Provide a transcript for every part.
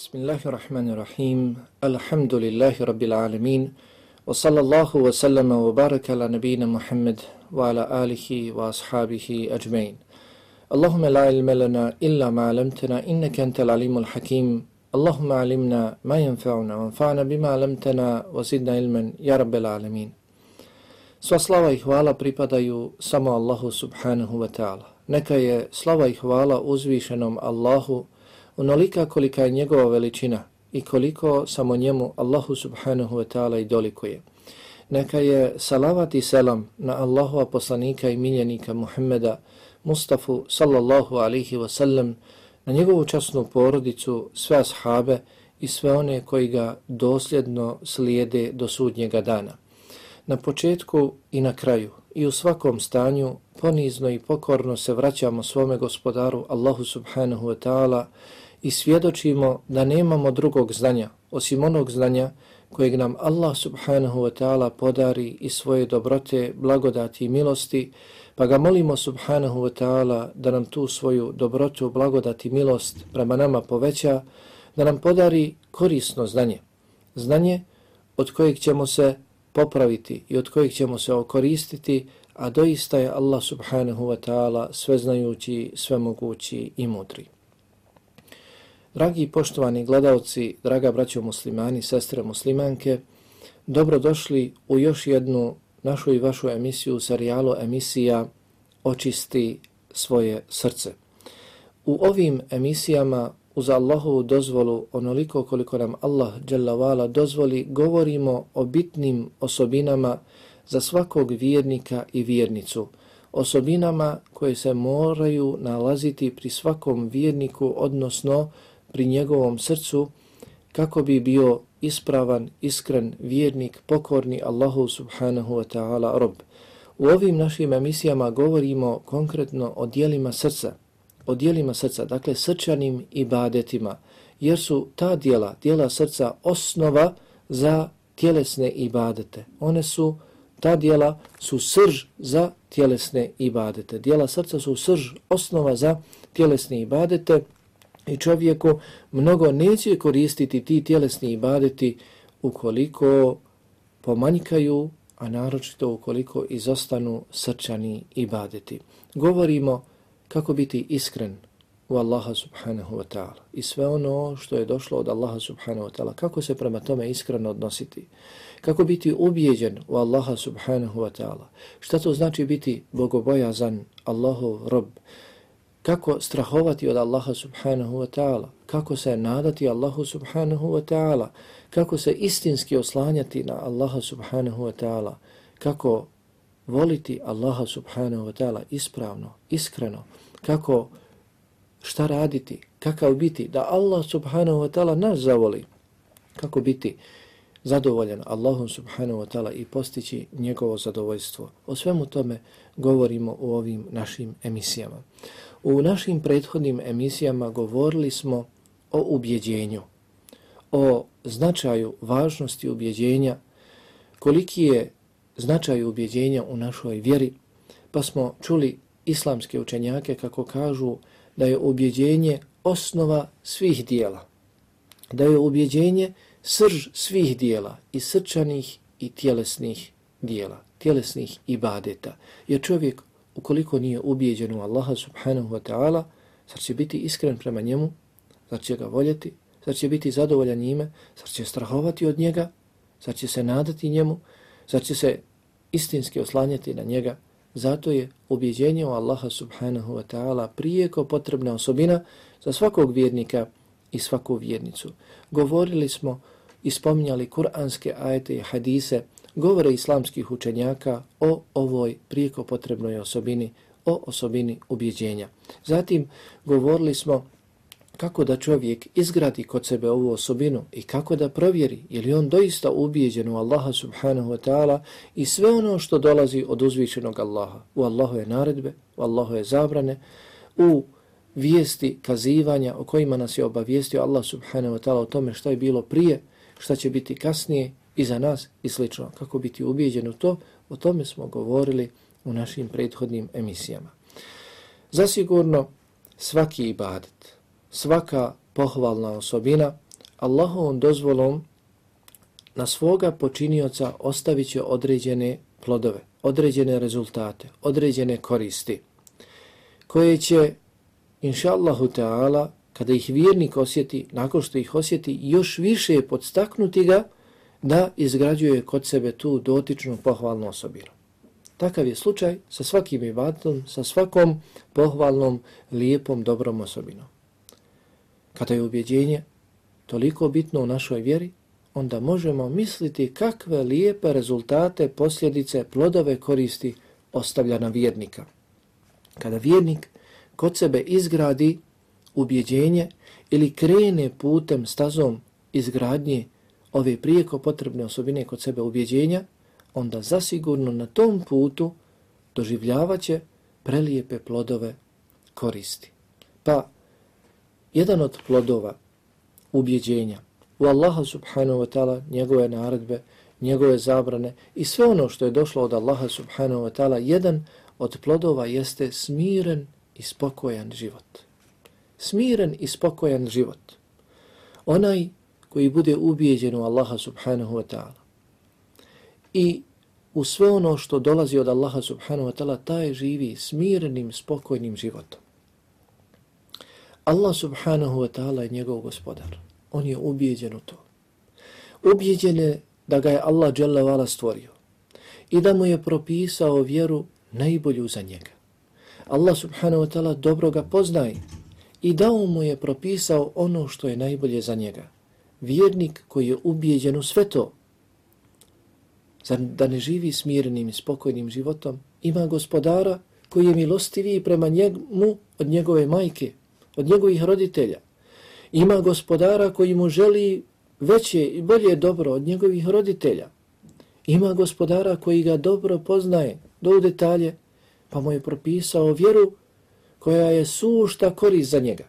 بسم الله الرحمن الرحيم الحمد لله رب العالمين وصلى الله وسلم وبارك على نبينا محمد وعلى آله وأصحابه أجمعين Allahumma la ilma lana illa ma 'allamtana innaka antal alimul hakim. Allahumma 'allimna ma yanfa'una wanfa'na bima 'allamtana wa zidna ilman ya العالمين alamin. Sva slava i hvala pripadaju samo Allahu subhanahu wa ta'ala. Neka je slava i hvala uzvišenom Allahu onolika kolika je njegova veličina i koliko samo njemu Allahu subhanahu wa ta'ala i dolikuje. Neka je salavat i selam na Allahova poslanika i miljenika Muhammeda Mustafa sallallahu alihi wasallam, na njegovu časnu porodicu, sve ashabe i sve one koji ga dosljedno slijede do sudnjega dana. Na početku i na kraju i u svakom stanju ponizno i pokorno se vraćamo svome gospodaru Allahu subhanahu wa ta'ala i svjedočimo da nemamo drugog znanja osim onog znanja kojeg nam Allah subhanahu wa ta'ala podari i svoje dobrote, blagodati i milosti, pa ga molimo subhanahu wa ta'ala da nam tu svoju dobrotu, blagodati i milost prema nama poveća, da nam podari korisno znanje. Znanje od kojeg ćemo se popraviti i od kojeg ćemo se okoristiti, a doista je Allah subhanahu wa ta'ala sveznajući, svemogući i mudri. Dragi poštovani gledalci, draga braćo muslimani, sestre muslimanke, dobrodošli u još jednu našu i vašu emisiju, serijalu emisija Očisti svoje srce. U ovim emisijama uz Allahovu dozvolu, onoliko koliko nam Allah dželavala dozvoli, govorimo o bitnim osobinama za svakog vjernika i vjernicu, osobinama koje se moraju nalaziti pri svakom vjerniku, odnosno pri njegovom srcu kako bi bio ispravan, iskren, vjernik, pokorni Allahu subhanahu wa ta'ala rob. U ovim našim emisijama govorimo konkretno o dijelima srca, o dijelima srca, dakle srčanim ibadetima, jer su ta dijela, dijela srca osnova za tjelesne ibadete. One su, ta dijela su srž za tjelesne ibadete. Dijela srca su srž, osnova za tjelesne ibadete, I čovjeku mnogo neće koristiti ti tjelesni ibadeti ukoliko pomanjkaju, a naročito ukoliko izostanu srčani ibadeti. Govorimo kako biti iskren u Allaha subhanahu wa ta'ala i sve ono što je došlo od Allaha subhanahu wa ta'ala, kako se prema tome iskreno odnositi, kako biti ubijeđen u Allaha subhanahu wa ta'ala, šta to znači biti bogobojazan Allahov rob, kako strahovati od Allaha subhanahu wa ta'ala, kako se nadati Allahu subhanahu wa ta'ala, kako se istinski oslanjati na Allaha subhanahu wa ta'ala, kako voliti Allaha subhanahu wa ta'ala ispravno, iskreno, kako šta raditi, kakav biti, da Allah subhanahu wa ta'ala nas zavoli, kako biti zadovoljan Allahom subhanahu wa ta'ala i postići njegovo zadovoljstvo. O svemu tome govorimo u ovim našim emisijama. U našim prethodnim emisijama govorili smo o ubjeđenju, o značaju važnosti ubjeđenja, koliki je značaj ubjeđenja u našoj vjeri, pa smo čuli islamske učenjake kako kažu da je ubjeđenje osnova svih dijela, da je ubjeđenje srž svih dijela i srčanih i tjelesnih dijela, tjelesnih ibadeta. Jer čovjek ukoliko nije ubijeđen u Allaha subhanahu wa ta'ala, zar će biti iskren prema njemu, zar će ga voljeti, zar će biti zadovoljan njime, zar će strahovati od njega, zar će se nadati njemu, zar će se istinski oslanjati na njega. Zato je ubijeđenje u Allaha subhanahu wa ta'ala prijeko potrebna osobina za svakog vjernika i svaku vjernicu. Govorili smo i spominjali kuranske ajete i hadise govore islamskih učenjaka o ovoj prijeko potrebnoj osobini, o osobini ubjeđenja. Zatim govorili smo kako da čovjek izgradi kod sebe ovu osobinu i kako da provjeri je li on doista ubijeđen u Allaha subhanahu wa ta'ala i sve ono što dolazi od uzvišenog Allaha. U Allahu je naredbe, u Allahu je zabrane, u vijesti kazivanja o kojima nas je obavijestio Allah subhanahu wa ta'ala o tome što je bilo prije, šta će biti kasnije i za nas i slično. Kako biti ubijeđen u to, o tome smo govorili u našim prethodnim emisijama. Zasigurno svaki ibadet, svaka pohvalna osobina, Allahovom dozvolom na svoga počinioca ostavit će određene plodove, određene rezultate, određene koristi, koje će, inša Allahu ta'ala, kada ih vjernik osjeti, nakon što ih osjeti, još više je podstaknuti ga da izgrađuje kod sebe tu dotičnu pohvalnu osobinu. Takav je slučaj sa svakim ibatom, sa svakom pohvalnom, lijepom, dobrom osobinom. Kada je ubjeđenje toliko bitno u našoj vjeri, onda možemo misliti kakve lijepe rezultate, posljedice, plodove koristi ostavlja na vjernika. Kada vjernik kod sebe izgradi ubjeđenje ili krene putem, stazom izgradnje ove prijeko potrebne osobine kod sebe ubjeđenja, onda zasigurno na tom putu doživljavaće prelijepe plodove koristi. Pa, jedan od plodova ubjeđenja u Allaha subhanahu wa ta'ala, njegove naredbe, njegove zabrane i sve ono što je došlo od Allaha subhanahu wa ta'ala, jedan od plodova jeste smiren i spokojan život. Smiren i spokojan život. Onaj koji bude ubijeđen u Allaha subhanahu wa ta'ala i u sve ono što dolazi od Allaha subhanahu wa ta'ala, taj živi smirenim, spokojnim životom. Allah subhanahu wa ta'ala je njegov gospodar. On je ubijeđen u to. Ubijeđen je da ga je Allah dželle stvorio i da mu je propisao vjeru najbolju za njega. Allah subhanahu wa ta'ala dobro ga poznaje i dao mu je propisao ono što je najbolje za njega. Vjernik koji je ubijeđen u sve to, da ne živi smirenim i spokojnim životom, ima gospodara koji je milostiviji prema njemu od njegove majke, od njegovih roditelja. Ima gospodara koji mu želi veće i bolje dobro od njegovih roditelja. Ima gospodara koji ga dobro poznaje do detalje, pa mu je propisao vjeru koja je sušta korist za njega.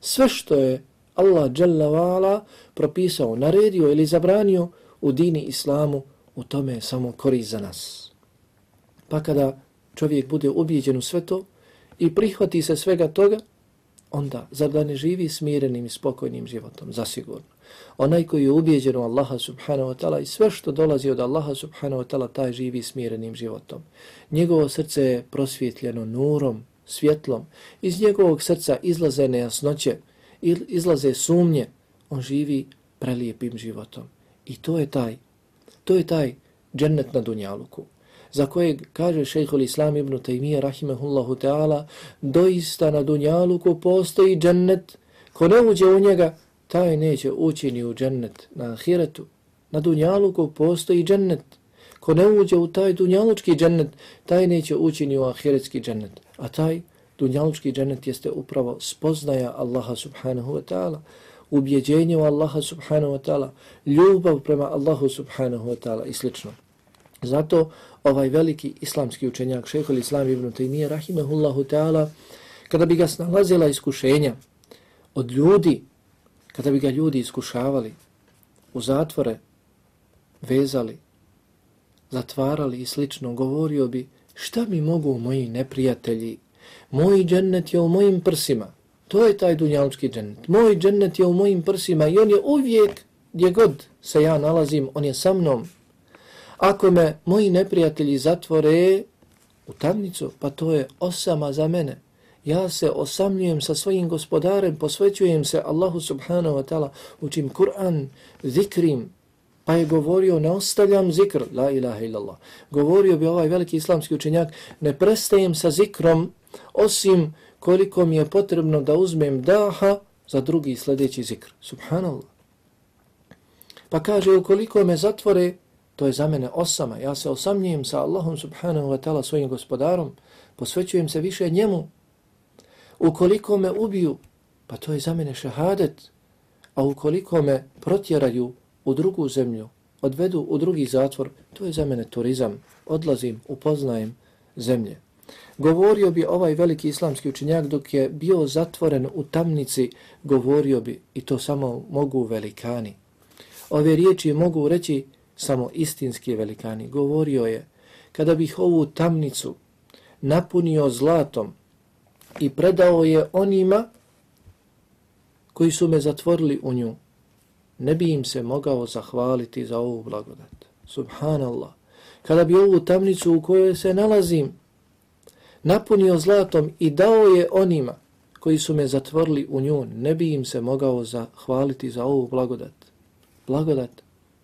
Sve što je Allah dželle propisao, naredio ili zabranio u dini islamu, u tome je samo korist za nas. Pa kada čovjek bude ubijeđen u sve to i prihvati se svega toga, onda zar da ne živi smirenim i spokojnim životom, zasigurno. Onaj koji je ubijeđen u Allaha subhanahu wa ta'ala i sve što dolazi od Allaha subhanahu wa ta'ala, taj živi smirenim životom. Njegovo srce je prosvjetljeno nurom, svjetlom. Iz njegovog srca izlaze nejasnoće, izlaze sumnje. On živi prelijepim životom. I to je taj, to je taj džennet na Dunjaluku za kojeg kaže šejhul Islam ibn Taymiye rahimehullahu ta'ala, doista na dunjaluku postoji džennet, ko ne uđe u njega, taj neće ući ni u džennet na ahiretu. Na dunjaluku postoji džennet, ko ne uđe u taj dunjalučki džennet, taj neće ući ni u ahiretski džennet. A taj dunjalučki džennet jeste upravo spoznaja Allaha subhanahu wa ta'ala, ubjeđenje u Allaha subhanahu wa ta'ala, ljubav prema Allahu subhanahu wa ta'ala i slično. Zato ovaj veliki islamski učenjak, šehol islam ibn Taymiye, rahimehullahu ta'ala, kada bi ga snalazila iskušenja od ljudi, kada bi ga ljudi iskušavali, u zatvore vezali, zatvarali i slično, govorio bi šta mi mogu moji neprijatelji, moj džennet je u mojim prsima, to je taj dunjalučki džennet, moj džennet je u mojim prsima i on je uvijek gdje god se ja nalazim, on je sa mnom, Ako me moji neprijatelji zatvore u tamnicu, pa to je osama za mene. Ja se osamljujem sa svojim gospodarem, posvećujem se Allahu subhanahu wa ta'ala, učim Kur'an, zikrim, pa je govorio, ne ostavljam zikr, la ilaha illallah. Govorio bi ovaj veliki islamski učenjak, ne prestajem sa zikrom, osim koliko mi je potrebno da uzmem daha za drugi sljedeći zikr. Subhanallah. Pa kaže, ukoliko me zatvore, To je za mene osama. Ja se osamljujem sa Allahom subhanahu wa ta'ala svojim gospodarom, posvećujem se više njemu. Ukoliko me ubiju, pa to je za mene šahadet. A ukoliko me protjeraju u drugu zemlju, odvedu u drugi zatvor, to je za mene turizam. Odlazim, upoznajem zemlje. Govorio bi ovaj veliki islamski učinjak dok je bio zatvoren u tamnici, govorio bi, i to samo mogu velikani. Ove riječi mogu reći samo istinski velikani, govorio je, kada bih ovu tamnicu napunio zlatom i predao je onima koji su me zatvorili u nju, ne bi im se mogao zahvaliti za ovu blagodat. Subhanallah. Kada bi ovu tamnicu u kojoj se nalazim napunio zlatom i dao je onima koji su me zatvorili u nju, ne bi im se mogao zahvaliti za ovu blagodat. Blagodat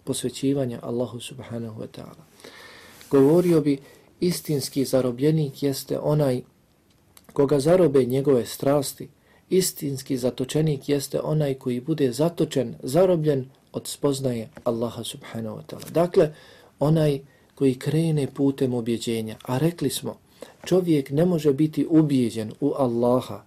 posvećivanja Allahu subhanahu wa ta'ala. Govorio bi istinski zarobljenik jeste onaj koga zarobe njegove strasti, istinski zatočenik jeste onaj koji bude zatočen, zarobljen od spoznaje Allaha subhanahu wa ta'ala. Dakle, onaj koji krene putem objeđenja. A rekli smo, čovjek ne može biti ubijeđen u Allaha,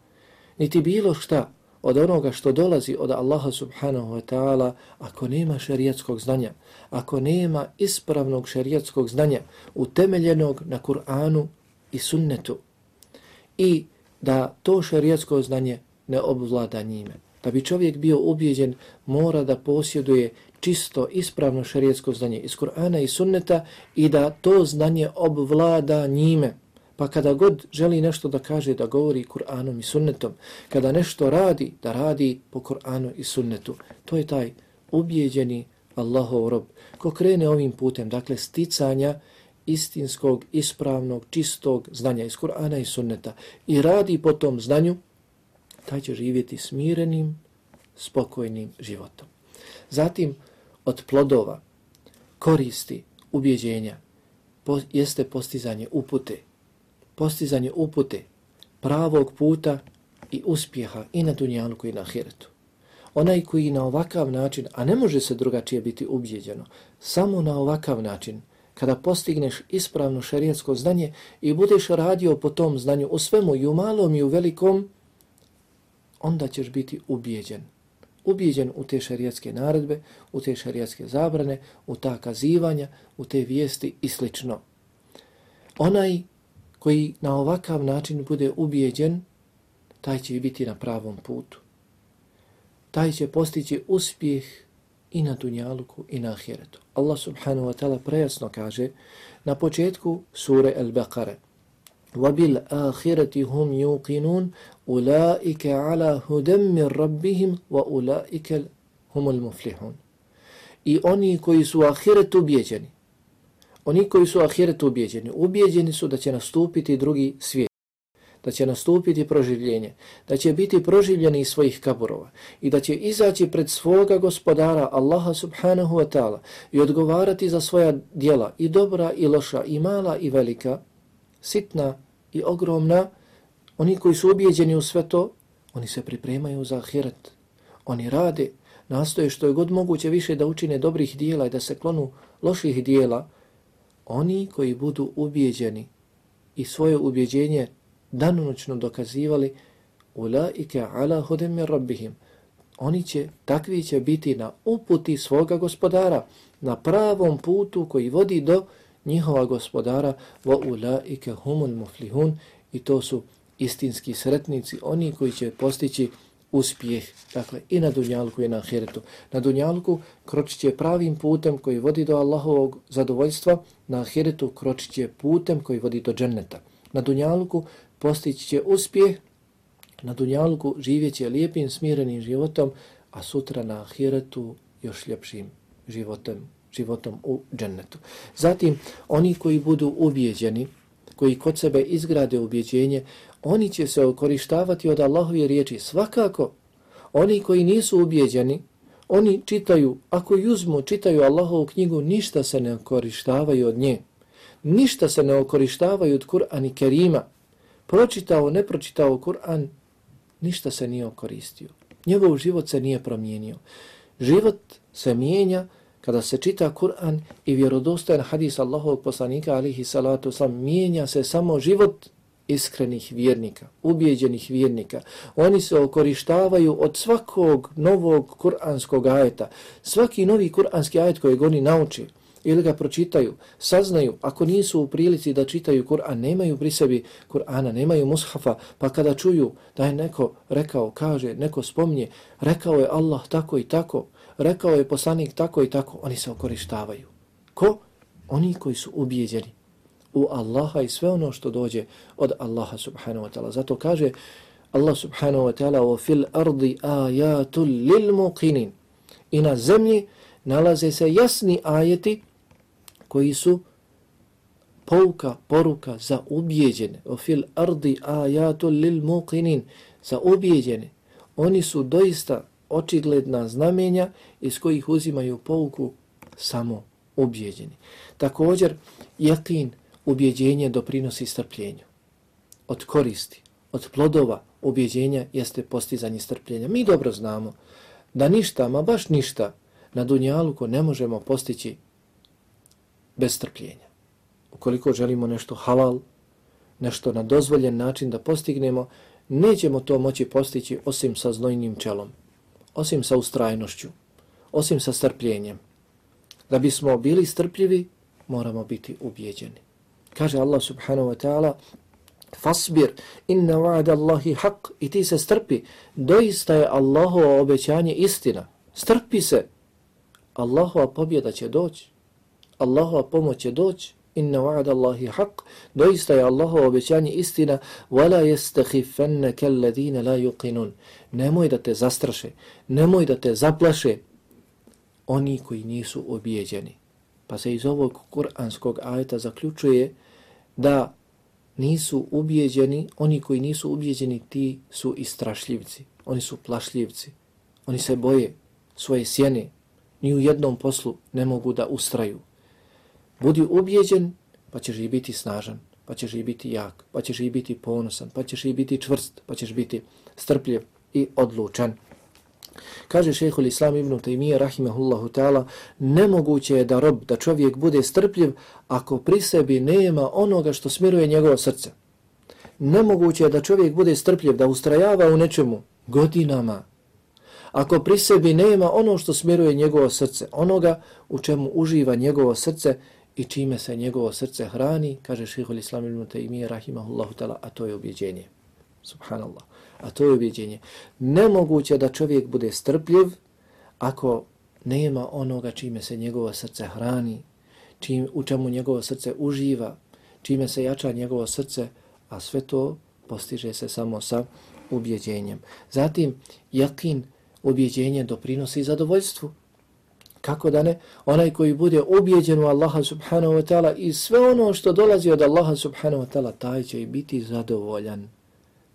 niti bilo šta od onoga što dolazi od Allaha subhanahu wa ta'ala ako nema šerijatskog znanja, ako nema ispravnog šerijatskog znanja utemeljenog na Kur'anu i sunnetu i da to šerijatsko znanje ne obvlada njime. Da bi čovjek bio ubijeđen, mora da posjeduje čisto, ispravno šarijetsko znanje iz Kur'ana i sunneta i da to znanje obvlada njime. Pa kada god želi nešto da kaže, da govori Kur'anom i sunnetom, kada nešto radi, da radi po Kur'anu i sunnetu, to je taj ubijeđeni Allahov rob ko krene ovim putem, dakle sticanja istinskog, ispravnog, čistog znanja iz Kur'ana i sunneta i radi po tom znanju, taj će živjeti smirenim, spokojnim životom. Zatim, od plodova, koristi, ubjeđenja, po, jeste postizanje upute. Postizanje upute pravog puta i uspjeha i na dunjalku i na ahiretu. Onaj koji na ovakav način, a ne može se drugačije biti ubjeđeno, samo na ovakav način, kada postigneš ispravno šarijetsko znanje i budeš radio po tom znanju u svemu i u malom i u velikom, onda ćeš biti ubijeđen. Ubijeđen u te šarijatske naredbe, u te šarijatske zabrane, u ta kazivanja, u te vijesti i slično. Onaj koji na ovakav način bude ubijeđen, taj će biti na pravom putu. Taj će postići uspjeh i na dunjaluku i na ahiretu. Allah subhanahu wa ta'ala prejasno kaže na početku sure Al-Baqara وَبِالْآخِرَةِ هُمْ يُوقِنُونَ أُولَٰئِكَ عَلَى هُدَمْ مِنْ رَبِّهِمْ وَأُولَٰئِكَ هُمُ الْمُفْلِحُونَ I oni koji su ahiret ubjeđeni, oni koji su ahiret ubjeđeni, ubjeđeni su da će nastupiti drugi svijet, da će nastupiti proživljenje, da će biti proživljeni iz svojih kaburova i da će izaći pred svoga gospodara Allaha subhanahu wa ta'ala i odgovarati za svoja dijela i dobra i loša i mala i velika, sitna i ogromna, oni koji su ubijeđeni u sve to, oni se pripremaju za ahiret. Oni rade, nastoje što je god moguće više da učine dobrih dijela i da se klonu loših dijela. Oni koji budu ubijeđeni i svoje ubjeđenje danonoćno dokazivali, ulaike ala hudem rabbihim. Oni će, takvi će biti na uputi svoga gospodara, na pravom putu koji vodi do njihova gospodara wa ulaike humul muflihun i to su istinski sretnici, oni koji će postići uspjeh, dakle i na dunjalku i na ahiretu. Na dunjalku kročit će pravim putem koji vodi do Allahovog zadovoljstva, na ahiretu kročit će putem koji vodi do dženneta. Na dunjalku postići će uspjeh, na dunjalku živjet će lijepim, smirenim životom, a sutra na ahiretu još ljepšim životom životom u džennetu. Zatim, oni koji budu ubijeđeni, koji kod sebe izgrade ubjeđenje, oni će se okorištavati od Allahove riječi. Svakako, oni koji nisu ubijeđeni, oni čitaju, ako i uzmu, čitaju Allahovu knjigu, ništa se ne okorištavaju od nje. Ništa se ne okorištavaju od Kur'an i Kerima. Pročitao, ne pročitao Kur'an, ništa se nije okoristio. Njegov život se nije promijenio. Život se mijenja kada se čita Kur'an i vjerodostojan hadis Allahovog poslanika alihi salatu sam mijenja se samo život iskrenih vjernika, ubijeđenih vjernika. Oni se okorištavaju od svakog novog kuranskog ajeta. Svaki novi kuranski ajet koji oni nauči ili ga pročitaju, saznaju, ako nisu u prilici da čitaju Kur'an, nemaju pri sebi Kur'ana, nemaju mushafa, pa kada čuju da je neko rekao, kaže, neko spomnje, rekao je Allah tako i tako, rekao je poslanik tako i tako, oni se okorištavaju. Ko? Oni koji su ubijeđeni u Allaha i sve ono što dođe od Allaha subhanahu wa ta'ala. Zato kaže Allah subhanahu wa ta'ala o fil ardi ayatul lil muqinin. i na zemlji nalaze se jasni ajeti koji su pouka, poruka za ubijeđene. O fil ardi ajatu lil muqinin za ubijeđene. Oni su doista očigledna znamenja iz kojih uzimaju pouku samo ubjeđeni. Također, jakin ubjeđenje doprinosi strpljenju. Od koristi, od plodova ubjeđenja jeste postizanje strpljenja. Mi dobro znamo da ništa, ma baš ništa, na Dunjaluku ne možemo postići bez strpljenja. Ukoliko želimo nešto halal, nešto na dozvoljen način da postignemo, nećemo to moći postići osim sa znojnim čelom, osim sa ustrajnošću, osim sa strpljenjem. Da bismo bili strpljivi, moramo biti ubijeđeni. Kaže Allah subhanahu wa ta'ala, fasbir, inna wa'ada Allahi haq, i ti se strpi, doista je Allahovo obećanje istina. Strpi se, Allahova pobjeda će doći, Allahova pomoć će doći, inna wa'ada Allahi haq, doista je Allahovo obećanje istina, wala yastakhifannaka alladhina la yuqinun. Nemoj da te zastraše, nemoj da te zaplaše oni koji nisu objeđeni. Pa se iz ovog kuranskog ajeta zaključuje da nisu ubijeđeni, oni koji nisu ubijeđeni, ti su istrašljivci, oni su plašljivci, oni se boje svoje sjene, ni u jednom poslu ne mogu da ustraju. Budi ubijeđen, pa ćeš i biti snažan, pa ćeš i biti jak, pa ćeš i biti ponosan, pa ćeš i biti čvrst, pa ćeš biti strpljiv i odlučan. Kaže šehhul Islam ibn Taymiye, rahimahullahu ta'ala, nemoguće je da rob, da čovjek bude strpljiv ako pri sebi nema onoga što smiruje njegovo srce. Nemoguće je da čovjek bude strpljiv, da ustrajava u nečemu godinama. Ako pri sebi nema ono što smiruje njegovo srce, onoga u čemu uživa njegovo srce i čime se njegovo srce hrani, kaže šehol Islam ibn Taymiyyah rahimahullahu ta'ala, a to je objeđenje. Subhanallah a to je objeđenje. Nemoguće da čovjek bude strpljiv ako nema onoga čime se njegovo srce hrani, čim, u čemu njegovo srce uživa, čime se jača njegovo srce, a sve to postiže se samo sa ubjeđenjem. Zatim, jakin ubjeđenje doprinosi zadovoljstvu. Kako da ne? Onaj koji bude ubjeđen u Allaha subhanahu wa ta'ala i sve ono što dolazi od Allaha subhanahu wa ta'ala, taj će i biti zadovoljan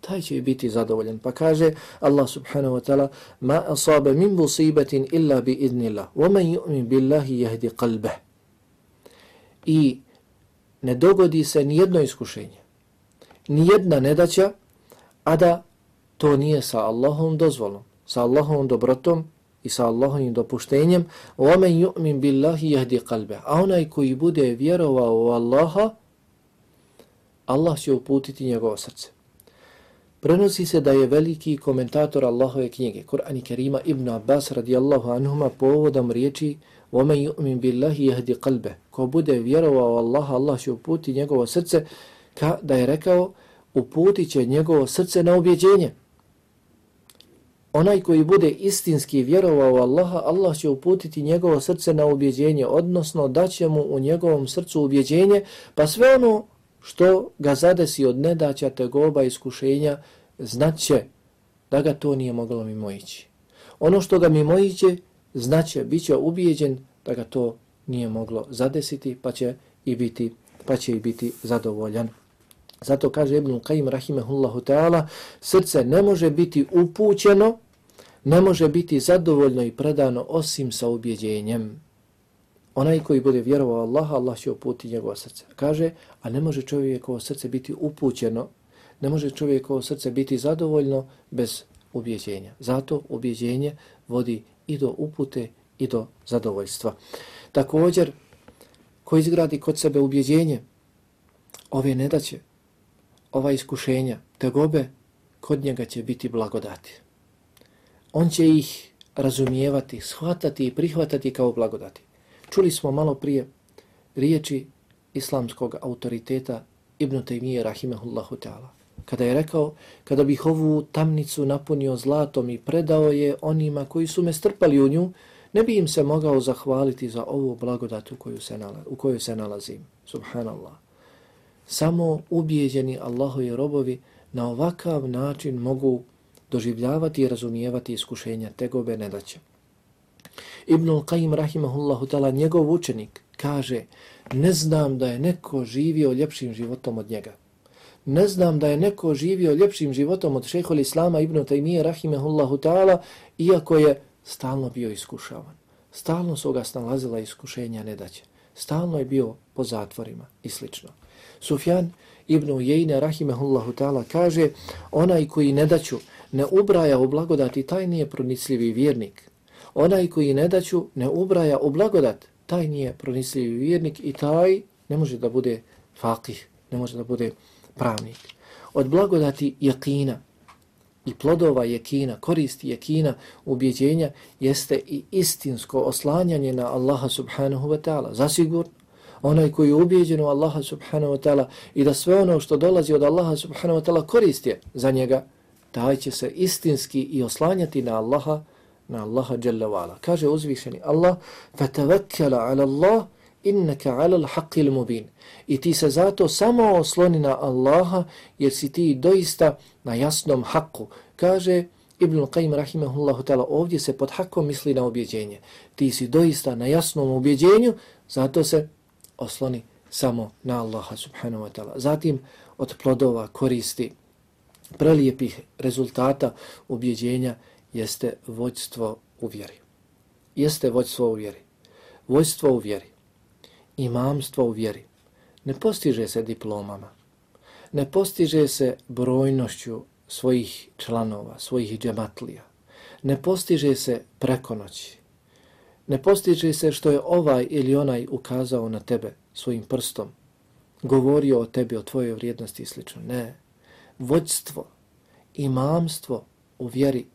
taj će i biti zadovoljan. Pa kaže Allah subhanahu wa ta'ala ma asaba min musibatin illa bi idnillah wa man yu'min billahi yahdi qalbah. I ne dogodi se ni jedno iskušenje, ni jedna nedaća, a da to nije sa Allahom dozvolom, sa Allahom dobrotom i sa Allahovim dopuštenjem, wa man yu'min billahi yahdi qalbah. A onaj koji bude vjerovao u Allaha, Allah će uputiti njegovo srce. Prenosi se da je veliki komentator Allahove knjige, Kur'an i Kerima Ibn Abbas radijallahu anhuma povodom riječi وَمَنْ يُؤْمِنْ بِاللَّهِ يَهْدِ قَلْبَ Ko bude vjerovao Allah, Allah će uputi njegovo srce, ka, da je rekao, uputit će njegovo srce na objeđenje. Onaj koji bude istinski vjerovao Allaha, Allah će uputiti njegovo srce na ubjeđenje, odnosno daće mu u njegovom srcu ubjeđenje, pa sve ono što ga zadesi od nedaća, tegoba, iskušenja, znaće da ga to nije moglo mimo ići. Ono što ga mimo iće, znaće, bit će ubijeđen da ga to nije moglo zadesiti, pa će i biti, pa će i biti zadovoljan. Zato kaže Ibn Qayyim rahimehullahu ta'ala, srce ne može biti upućeno, ne može biti zadovoljno i predano osim sa ubjeđenjem onaj koji bude vjerovao Allaha, Allah će uputiti njegovo srce. Kaže, a ne može čovjekovo srce biti upućeno, ne može čovjekovo srce biti zadovoljno bez ubjeđenja. Zato ubjeđenje vodi i do upute i do zadovoljstva. Također, ko izgradi kod sebe ubjeđenje, ove nedaće, ova iskušenja, te gobe, kod njega će biti blagodati. On će ih razumijevati, shvatati i prihvatati kao blagodati. Čuli smo malo prije riječi islamskog autoriteta Ibn Taymiye rahimehullahu ta'ala. Kada je rekao, kada bih ovu tamnicu napunio zlatom i predao je onima koji su me strpali u nju, ne bi im se mogao zahvaliti za ovu blagodatu koju se u kojoj se nalazim. Subhanallah. Samo ubijeđeni Allahovi robovi na ovakav način mogu doživljavati i razumijevati iskušenja tegobe nedaće. Ibnul Qayyim rahimahullahu ta'ala, njegov učenik, kaže ne znam da je neko živio ljepšim životom od njega. Ne znam da je neko živio ljepšim životom od šehol Islama ibn Taymiye rahimahullahu ta'ala, iako je stalno bio iskušavan. Stalno su ga snalazila iskušenja nedaće. Stalno je bio po zatvorima i slično. Sufjan ibn Ujejne rahimehullahu ta'ala kaže onaj koji nedaću ne ubraja u blagodati, taj nije pronicljivi vjernik. Onaj koji nedaću ne ubraja u blagodat, taj nije pronicljivi vjernik i taj ne može da bude fakih, ne može da bude pravnik. Od blagodati jakina i plodova jakina, koristi jakina, ubjeđenja, jeste i istinsko oslanjanje na Allaha subhanahu wa ta'ala. Zasigurno, onaj koji je ubjeđen u Allaha subhanahu wa ta'ala i da sve ono što dolazi od Allaha subhanahu wa ta'ala koristi za njega, taj će se istinski i oslanjati na Allaha, na Allaha jalla wa'ala. Kaže uzvišeni Allah, فَتَوَكَّلَ عَلَى اللَّهِ إِنَّكَ عَلَى الْحَقِّ الْمُبِينِ I ti se zato samo osloni na Allaha, jer si ti doista na jasnom haku. Kaže Ibn Qayyim rahimahullahu ta'ala, ovdje se pod hakom misli na objeđenje. Ti si doista na jasnom objeđenju, zato se osloni samo na Allaha subhanahu wa ta'ala. Zatim od plodova koristi prelijepih rezultata ubjeđenja jeste vođstvo u vjeri. Jeste vođstvo u vjeri. Vođstvo u vjeri. Imamstvo u vjeri. Ne postiže se diplomama. Ne postiže se brojnošću svojih članova, svojih džematlija. Ne postiže se preko noći. Ne postiže se što je ovaj ili onaj ukazao na tebe svojim prstom, govorio o tebi, o tvojoj vrijednosti i sl. Ne. Vođstvo, imamstvo u vjeri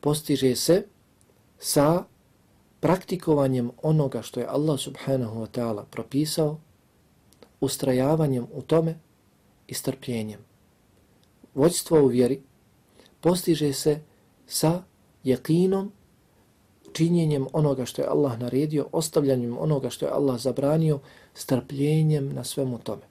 postiže se sa praktikovanjem onoga što je Allah subhanahu wa ta'ala propisao, ustrajavanjem u tome i strpljenjem. Vođstvo u vjeri postiže se sa jekinom, činjenjem onoga što je Allah naredio, ostavljanjem onoga što je Allah zabranio, strpljenjem na svemu tome.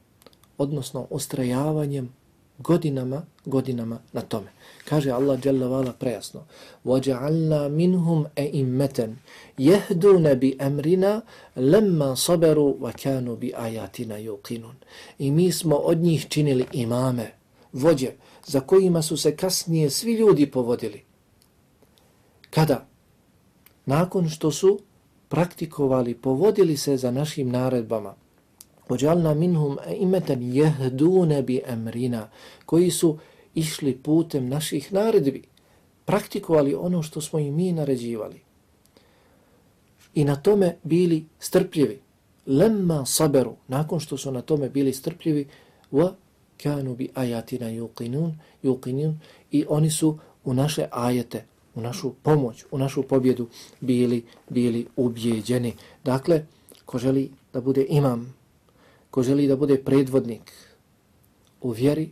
Odnosno, ostrajavanjem godinama, godinama na tome. Kaže Allah Jalla Vala prejasno. وَجَعَلْنَا مِنْهُمْ أَئِمَّتًا يَهْدُونَ بِأَمْرِنَا لَمَّا صَبَرُوا وَكَانُوا بِآيَاتِنَا يُقِنُونَ I mi smo od njih činili imame, vođe, za kojima su se kasnije svi ljudi povodili. Kada? Nakon što su praktikovali, povodili se za našim naredbama, Ođalna minhum imetan jehdune bi emrina, koji su išli putem naših naredbi, praktikovali ono što smo i mi naređivali. I na tome bili strpljivi. Lemma saberu, nakon što su na tome bili strpljivi, wa kanu bi ajatina yuqinun, yuqinun, i oni su u naše ajete, u našu pomoć, u našu pobjedu bili bili ubjeđeni. Dakle, ko želi da bude imam, ko želi da bude predvodnik u vjeri,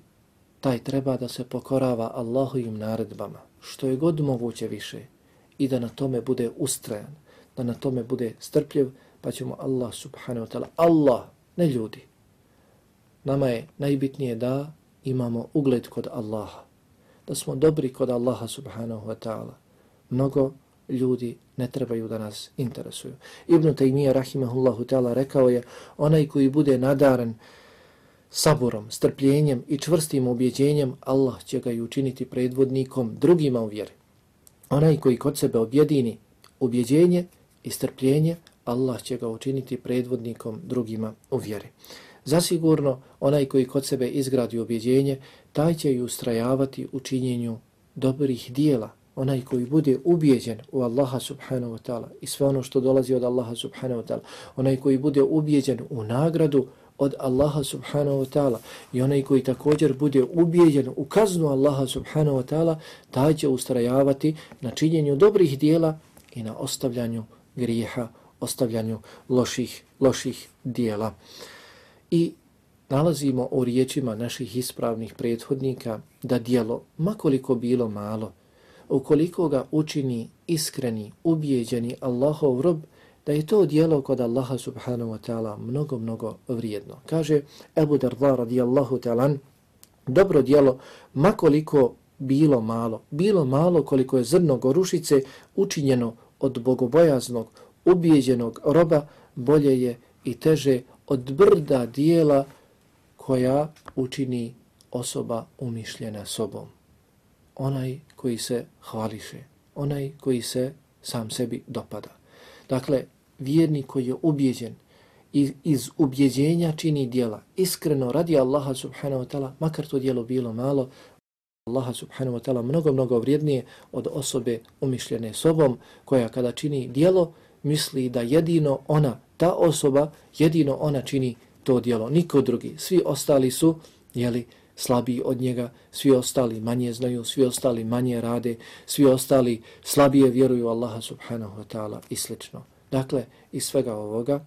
taj treba da se pokorava Allahovim naredbama, što je god moguće više, i da na tome bude ustrajan, da na tome bude strpljiv, pa ćemo Allah subhanahu wa ta'ala, Allah, ne ljudi. Nama je najbitnije da imamo ugled kod Allaha, da smo dobri kod Allaha subhanahu wa ta'ala. Mnogo ljudi ne trebaju da nas interesuju. Ibn Taymiyyah rahimahullahu ta'ala rekao je, onaj koji bude nadaren saborom, strpljenjem i čvrstim objeđenjem, Allah će ga i učiniti predvodnikom drugima u vjeri. Onaj koji kod sebe objedini objeđenje i strpljenje, Allah će ga učiniti predvodnikom drugima u vjeri. Zasigurno, onaj koji kod sebe izgradi objeđenje, taj će i ustrajavati u činjenju dobrih dijela, onaj koji bude ubijeđen u Allaha subhanahu wa ta'ala i sve ono što dolazi od Allaha subhanahu wa ta'ala, onaj koji bude ubijeđen u nagradu od Allaha subhanahu wa ta'ala. I onaj koji također bude ubijeđen u kaznu Allaha subhanahu wa ta'ala, taj će ustrajavati na činjenju dobrih dijela i na ostavljanju grijeha, ostavljanju loših, loših dijela. I nalazimo u riječima naših ispravnih prethodnika da dijelo, makoliko bilo malo, ukoliko ga učini iskreni, ubijeđeni Allahov rob, da je to dijelo kod Allaha subhanahu wa ta'ala mnogo, mnogo vrijedno. Kaže Ebu Darda radijallahu ta'ala, dobro dijelo, makoliko bilo malo, bilo malo koliko je zrno gorušice učinjeno od bogobojaznog, ubijeđenog roba bolje je i teže od brda dijela koja učini osoba umišljena sobom. Onaj koji se hvališe, onaj koji se sam sebi dopada. Dakle, vjernik koji je ubjeđen i iz ubjeđenja čini dijela, iskreno radi Allaha subhanahu wa ta'ala, makar to dijelo bilo malo, Allaha subhanahu wa ta'ala mnogo, mnogo vrijednije od osobe umišljene sobom, koja kada čini dijelo, misli da jedino ona, ta osoba, jedino ona čini to djelo, niko drugi. Svi ostali su, jeli, slabiji od njega, svi ostali manje znaju, svi ostali manje rade, svi ostali slabije vjeruju Allaha subhanahu wa ta'ala i slično. Dakle, iz svega ovoga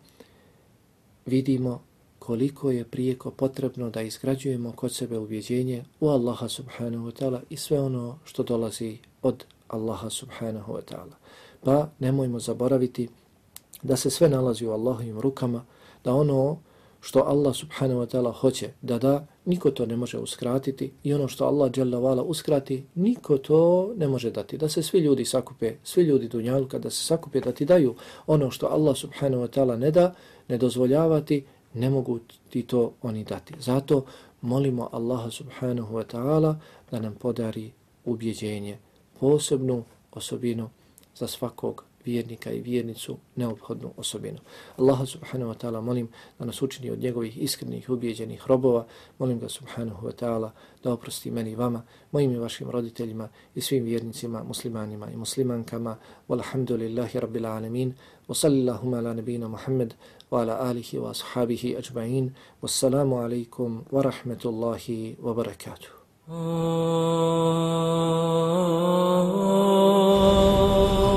vidimo koliko je prijeko potrebno da izgrađujemo kod sebe ubjeđenje u Allaha subhanahu wa ta'ala i sve ono što dolazi od Allaha subhanahu wa ta'ala. Pa nemojmo zaboraviti da se sve nalazi u Allahovim rukama, da ono što Allah subhanahu wa ta'ala hoće da da, niko to ne može uskratiti i ono što Allah jalla vala uskrati, niko to ne može dati. Da se svi ljudi sakupe, svi ljudi dunjalka, da se sakupe da ti daju ono što Allah subhanahu wa ta'ala ne da, ne dozvoljavati, ne mogu ti to oni dati. Zato molimo Allaha subhanahu wa ta'ala da nam podari ubjeđenje, posebnu osobinu za svakog vjernika i vjernicu neophodnu osobinu. Allaha subhanahu wa ta'ala molim da nas učini od njegovih iskrenih ubijeđenih robova. Molim ga subhanahu wa ta'ala da oprosti meni i vama, mojim i vašim roditeljima i svim vjernicima, muslimanima i muslimankama. Walhamdulillahi rabbil alamin. Wa ala nabina Muhammad wa ala alihi wa ashabihi ajma'in. Wassalamu alaikum wa rahmetullahi wa barakatuh. Oh, oh, oh, Oh.